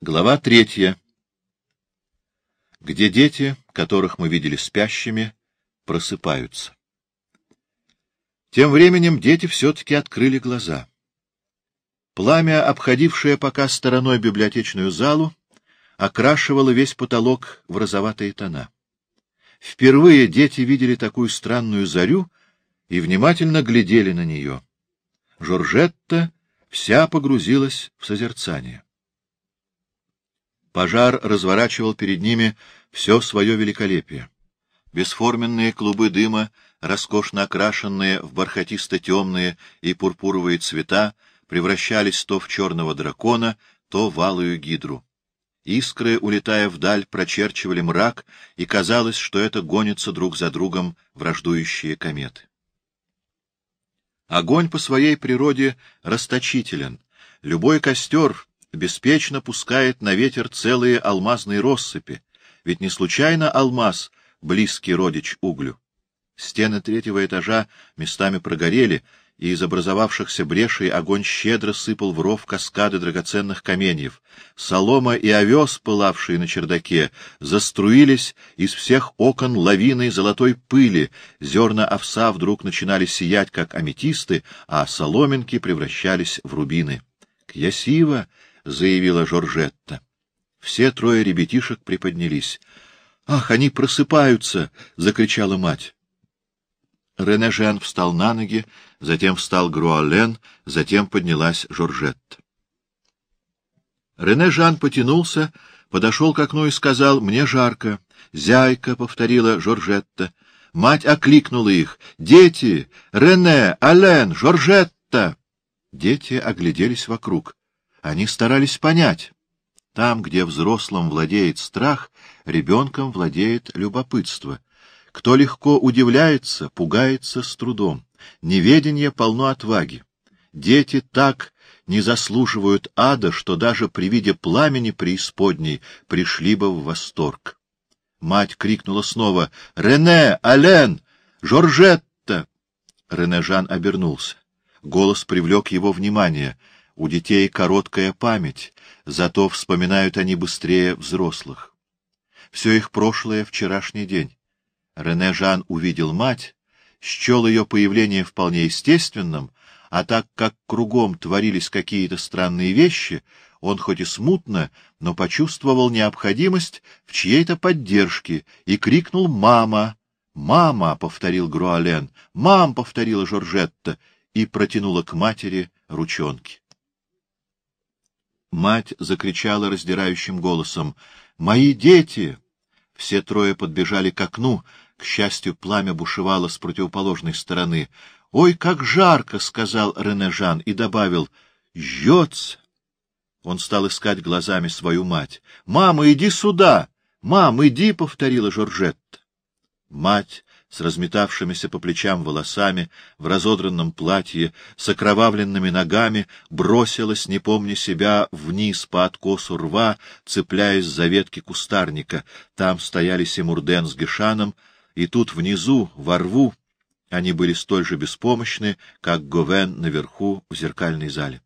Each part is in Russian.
Глава третья. Где дети, которых мы видели спящими, просыпаются. Тем временем дети все-таки открыли глаза. Пламя, обходившее пока стороной библиотечную залу, окрашивало весь потолок в розоватые тона. Впервые дети видели такую странную зарю и внимательно глядели на нее. Жоржетта вся погрузилась в созерцание. Пожар разворачивал перед ними все свое великолепие. Бесформенные клубы дыма, роскошно окрашенные в бархатисто-темные и пурпуровые цвета, превращались то в черного дракона, то в алую гидру. Искры, улетая вдаль, прочерчивали мрак, и казалось, что это гонятся друг за другом враждующие кометы. Огонь по своей природе расточителен. Любой костер беспечно пускает на ветер целые алмазные россыпи, ведь не случайно алмаз — близкий родич углю. Стены третьего этажа местами прогорели, и из образовавшихся брешей огонь щедро сыпал в ров каскады драгоценных каменьев. Солома и овес, пылавшие на чердаке, заструились из всех окон лавиной золотой пыли, зерна овса вдруг начинали сиять, как аметисты, а соломинки превращались в рубины. — Кьясиво! — заявила Жоржетта. Все трое ребятишек приподнялись. — Ах, они просыпаются! — закричала мать. Рене Жен встал на ноги, затем встал Груален, затем поднялась Жоржетта. Рене Жан потянулся, подошел к окну и сказал, — Мне жарко. — Зяйка, — повторила Жоржетта. Мать окликнула их. — Дети! Рене! Ален! Жоржетта! Дети огляделись вокруг. Они старались понять. Там, где взрослым владеет страх, ребенком владеет любопытство. Кто легко удивляется, пугается с трудом. Неведение полно отваги. Дети так не заслуживают ада, что даже при виде пламени преисподней пришли бы в восторг. Мать крикнула снова «Рене! Ален! Жоржетта!» Рене Жан обернулся. Голос привлек его внимание — у детей короткая память, зато вспоминают они быстрее взрослых. Все их прошлое — вчерашний день. Рене Жан увидел мать, счел ее появление вполне естественным, а так как кругом творились какие-то странные вещи, он хоть и смутно, но почувствовал необходимость в чьей-то поддержке и крикнул «Мама!» «Мама!» — повторил Груален. «Мам!» — повторила Жоржетта и протянула к матери ручонки. Мать закричала раздирающим голосом. «Мои дети!» Все трое подбежали к окну. К счастью, пламя бушевало с противоположной стороны. «Ой, как жарко!» — сказал Рене Жан и добавил. «Жжется!» Он стал искать глазами свою мать. «Мама, иди сюда!» «Мам, иди!» — повторила Жоржетта. Мать с разметавшимися по плечам волосами, в разодранном платье, с окровавленными ногами, бросилась, не помня себя, вниз по откосу рва, цепляясь за ветки кустарника. Там стояли Симурден с Гешаном, и тут внизу, во рву, они были столь же беспомощны, как Говен наверху в зеркальной зале.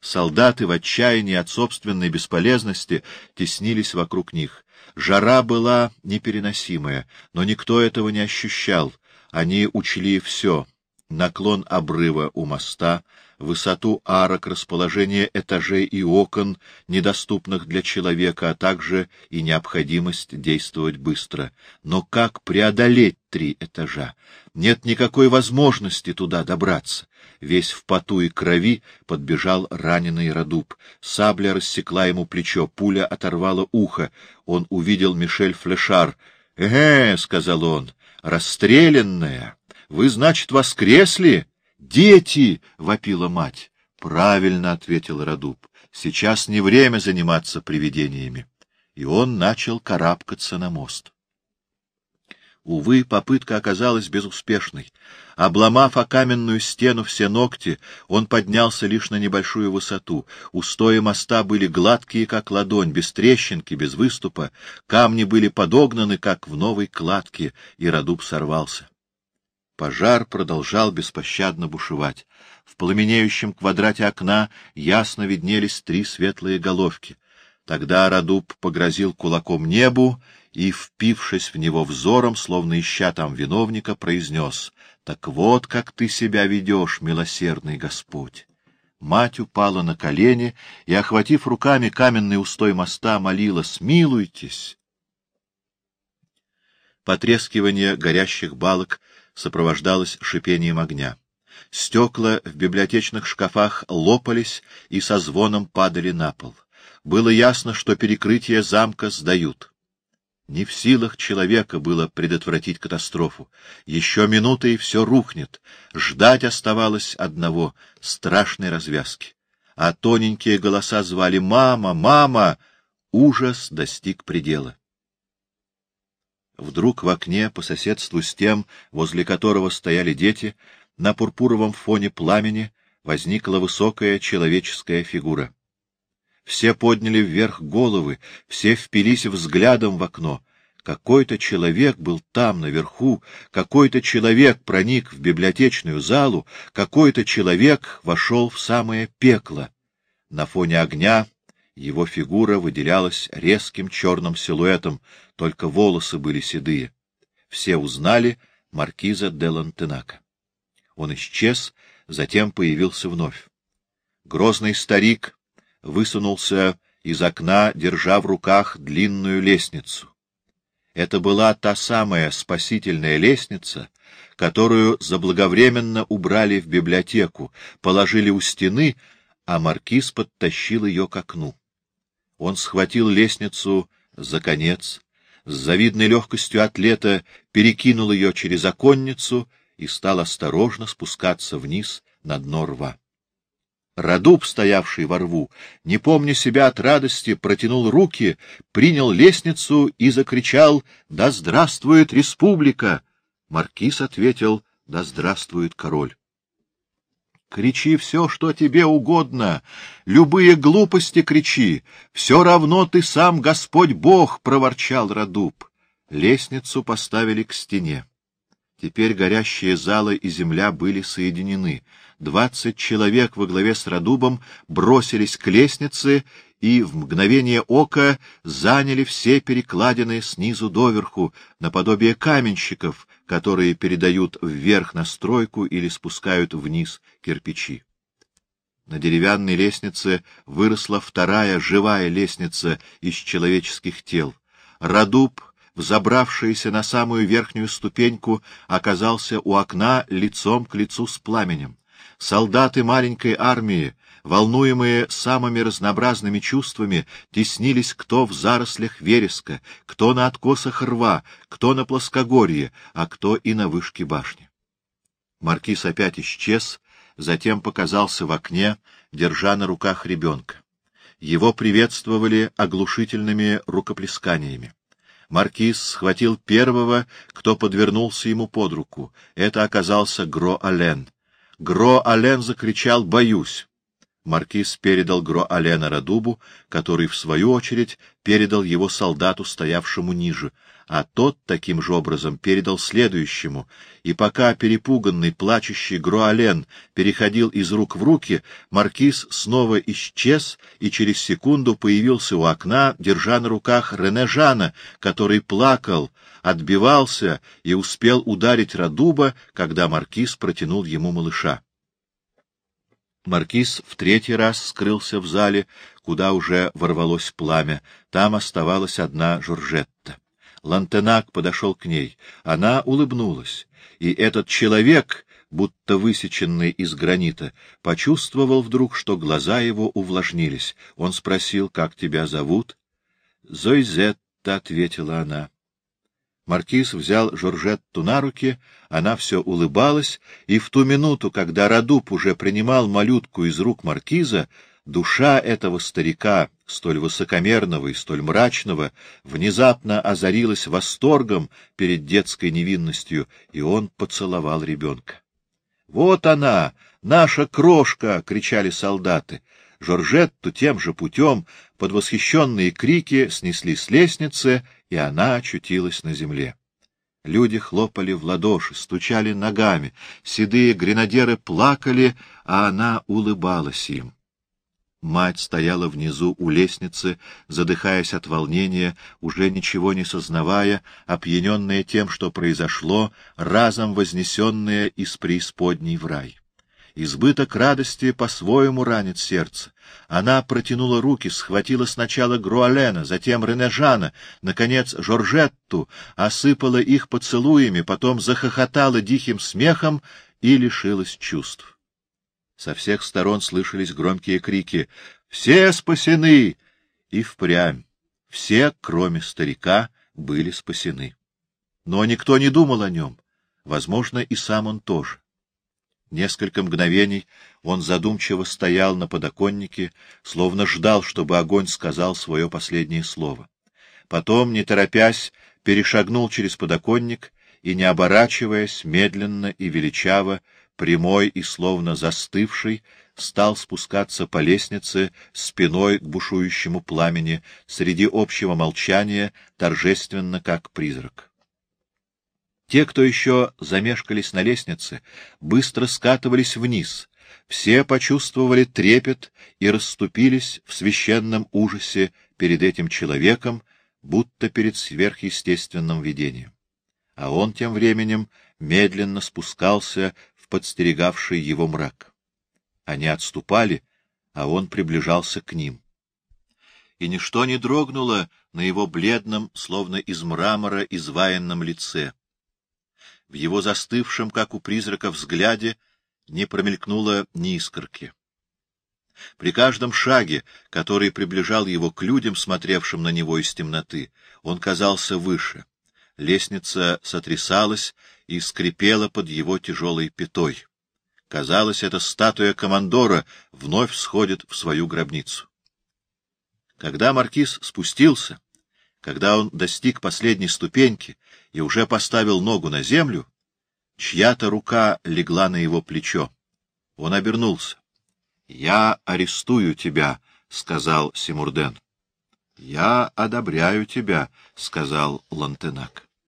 Солдаты в отчаянии от собственной бесполезности теснились вокруг них. Жара была непереносимая, но никто этого не ощущал. Они учли все — наклон обрыва у моста, высоту арок, расположение этажей и окон, недоступных для человека, а также и необходимость действовать быстро. Но как преодолеть три этажа? Нет никакой возможности туда добраться. Весь в поту и крови подбежал раненый Радуб. Сабля рассекла ему плечо, пуля оторвала ухо. Он увидел Мишель Флешар. «Э, — сказал он, — расстрелянная! Вы, значит, воскресли?» Дети! — вопила мать. — Правильно, — ответил Радуб. — Сейчас не время заниматься привидениями. И он начал карабкаться на мост. Увы, попытка оказалась безуспешной. Обломав о каменную стену все ногти, он поднялся лишь на небольшую высоту. Устои моста были гладкие, как ладонь, без трещинки, без выступа. Камни были подогнаны, как в новой кладке, и Радуб сорвался. Пожар продолжал беспощадно бушевать. В пламенеющем квадрате окна ясно виднелись три светлые головки. Тогда Радуб погрозил кулаком небу и, впившись в него взором, словно ища там виновника, произнес «Так вот, как ты себя ведешь, милосердный Господь!» Мать упала на колени и, охватив руками каменный устой моста, молила «Смилуйтесь!» Потрескивание горящих балок сопровождалось шипением огня. Стекла в библиотечных шкафах лопались и со звоном падали на пол. Было ясно, что перекрытие замка сдают. Не в силах человека было предотвратить катастрофу. Еще минута, и все рухнет. Ждать оставалось одного — страшной развязки. А тоненькие голоса звали «Мама! Мама!» Ужас достиг предела. Вдруг в окне, по соседству с тем, возле которого стояли дети, на пурпуровом фоне пламени возникла высокая человеческая фигура. Все подняли вверх головы, все впились взглядом в окно. Какой-то человек был там, наверху, какой-то человек проник в библиотечную залу, какой-то человек вошел в самое пекло. На фоне огня его фигура выделялась резким черным силуэтом, только волосы были седые. Все узнали маркиза де Лантенака. Он исчез, затем появился вновь. Грозный старик высунулся из окна, держа в руках длинную лестницу. Это была та самая спасительная лестница, которую заблаговременно убрали в библиотеку, положили у стены, а маркиз подтащил ее к окну. Он схватил лестницу за конец, с завидной легкостью атлета перекинул ее через оконницу и стал осторожно спускаться вниз на дно рва. Радуб, стоявший во рву, не помня себя от радости, протянул руки, принял лестницу и закричал «Да здравствует республика!» Маркиз ответил «Да здравствует король!» Кричи все, что тебе угодно, любые глупости кричи, все равно ты сам Господь Бог, — проворчал Радуб. Лестницу поставили к стене. Теперь горящие залы и земля были соединены. Двадцать человек во главе с Радубом бросились к лестнице и в мгновение ока заняли все перекладины снизу доверху, наподобие каменщиков, которые передают вверх на стройку или спускают вниз кирпичи. На деревянной лестнице выросла вторая живая лестница из человеческих тел. Радуб взобравшийся на самую верхнюю ступеньку, оказался у окна лицом к лицу с пламенем. Солдаты маленькой армии, волнуемые самыми разнообразными чувствами, теснились кто в зарослях вереска, кто на откосах рва, кто на плоскогорье, а кто и на вышке башни. Маркиз опять исчез, затем показался в окне, держа на руках ребенка. Его приветствовали оглушительными рукоплесканиями. Маркиз схватил первого, кто подвернулся ему под руку. Это оказался Гро-Ален. Гро-Ален закричал «Боюсь!». Маркиз передал Гро-Алена Радубу, который, в свою очередь, передал его солдату, стоявшему ниже — а тот таким же образом передал следующему, и пока перепуганный, плачущий Груален переходил из рук в руки, маркиз снова исчез и через секунду появился у окна, держа на руках Рене Жана, который плакал, отбивался и успел ударить Радуба, когда маркиз протянул ему малыша. Маркиз в третий раз скрылся в зале, куда уже ворвалось пламя. Там оставалась одна Жоржетта. Лантенак подошел к ней. Она улыбнулась, и этот человек, будто высеченный из гранита, почувствовал вдруг, что глаза его увлажнились. Он спросил, как тебя зовут? — Зойзетта, — ответила она. Маркиз взял Жоржетту на руки, она все улыбалась, и в ту минуту, когда Радуб уже принимал малютку из рук маркиза, Душа этого старика, столь высокомерного и столь мрачного, внезапно озарилась восторгом перед детской невинностью, и он поцеловал ребенка. — Вот она, наша крошка! — кричали солдаты. Жоржетту тем же путем под восхищенные крики снесли с лестницы, и она очутилась на земле. Люди хлопали в ладоши, стучали ногами, седые гренадеры плакали, а она улыбалась им. мать стояла внизу у лестницы, задыхаясь от волнения, уже ничего не сознавая, опьяненная тем, что произошло, разом вознесенная из преисподней в рай. Избыток радости по-своему ранит сердце. Она протянула руки, схватила сначала Груалена, затем Ренежана, наконец Жоржетту, осыпала их поцелуями, потом захохотала диким смехом и лишилась чувств. Со всех сторон слышались громкие крики «Все спасены!» И впрямь все, кроме старика, были спасены. Но никто не думал о нем, возможно, и сам он тоже. Несколько мгновений он задумчиво стоял на подоконнике, словно ждал, чтобы огонь сказал свое последнее слово. Потом, не торопясь, перешагнул через подоконник и, не оборачиваясь, медленно и величаво, прямой и словно застывший, стал спускаться по лестнице спиной к бушующему пламени среди общего молчания, торжественно как призрак. Те, кто еще замешкались на лестнице, быстро скатывались вниз. Все почувствовали трепет и расступились в священном ужасе перед этим человеком, будто перед сверхъестественным видением. А он тем временем медленно спускался в подстерегавший его мрак. Они отступали, а он приближался к ним. И ничто не дрогнуло на его бледном, словно из мрамора, изваянном лице в его застывшем, как у призрака, взгляде не промелькнуло ни искорки. При каждом шаге, который приближал его к людям, смотревшим на него из темноты, он казался выше. Лестница сотрясалась и скрипела под его тяжелой пятой. Казалось, эта статуя командора вновь сходит в свою гробницу. Когда маркиз спустился, когда он достиг последней ступеньки и уже поставил ногу на землю, чья-то рука легла на его плечо. Он обернулся. — Я арестую тебя, — сказал Симурден. — Я одобряю тебя, — сказал Лантенак.